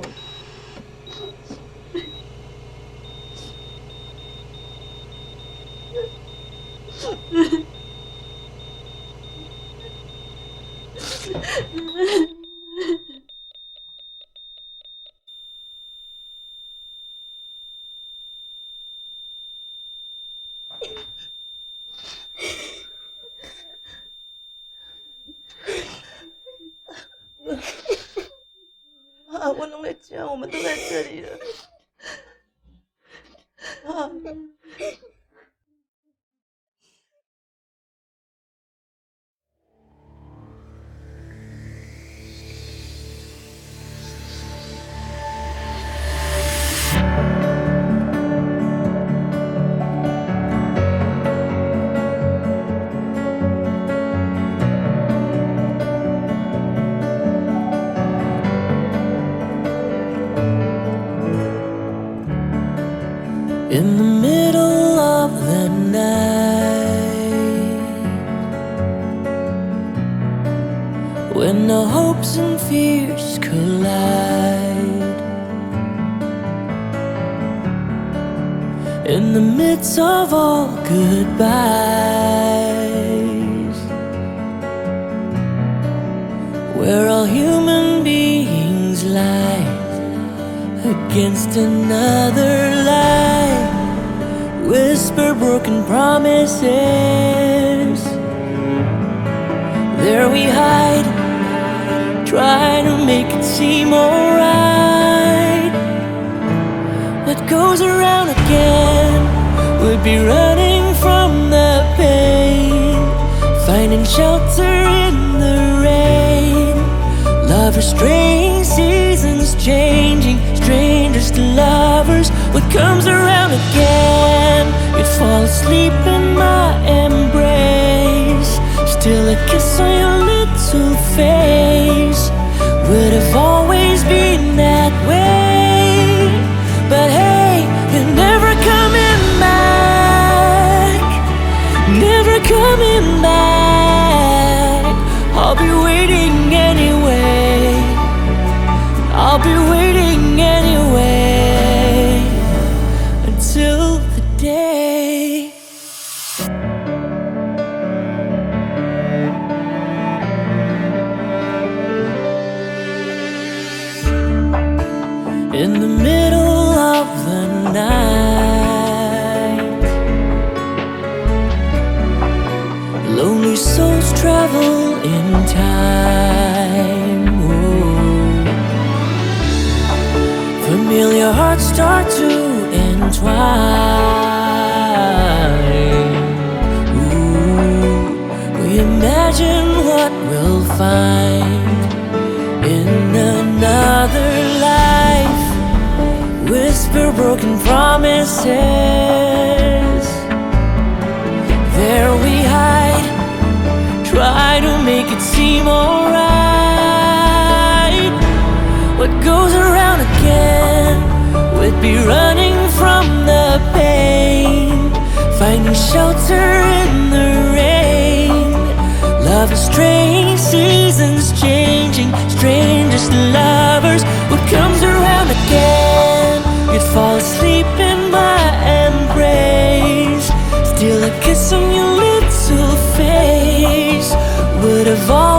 ぽい。Ugh. 我弄的钱我们都在这里了。啊。In the middle of the night. When the hopes and fears collide. In the midst of all goodbyes. Where all human beings lie against another lie whisper broken promises. There we hide try to make it seem alright. What goes around again would be running from the pain. Finding shelter in the rain. Lovers strange seasons changing. Strangers to lovers what comes around again fall asleep in my embrace. Still a kiss on your little face. Would have always been that way. But hey you're never coming back. Never coming back. I'll be waiting anyway travel in time. Familiar hearts start to entwine. Ooh. We imagine what we'll find in another life. Whisper broken promises. Try to make it seem alright. What goes around again would be running from the pain. Finding shelter in the rain. Love is strange, seasons changing, strangers to would have always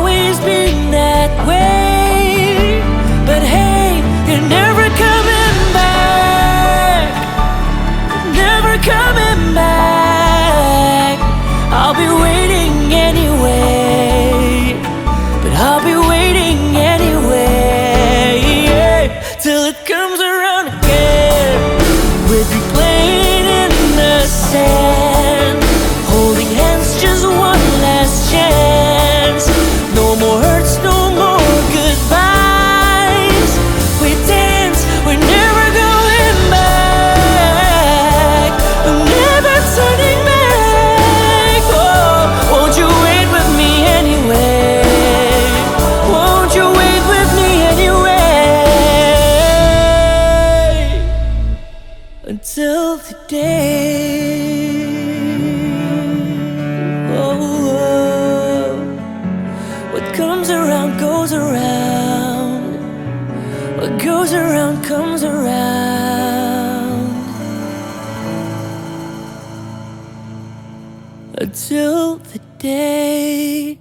The day. Oh, oh. what comes around goes around. What goes around comes around. Until the day.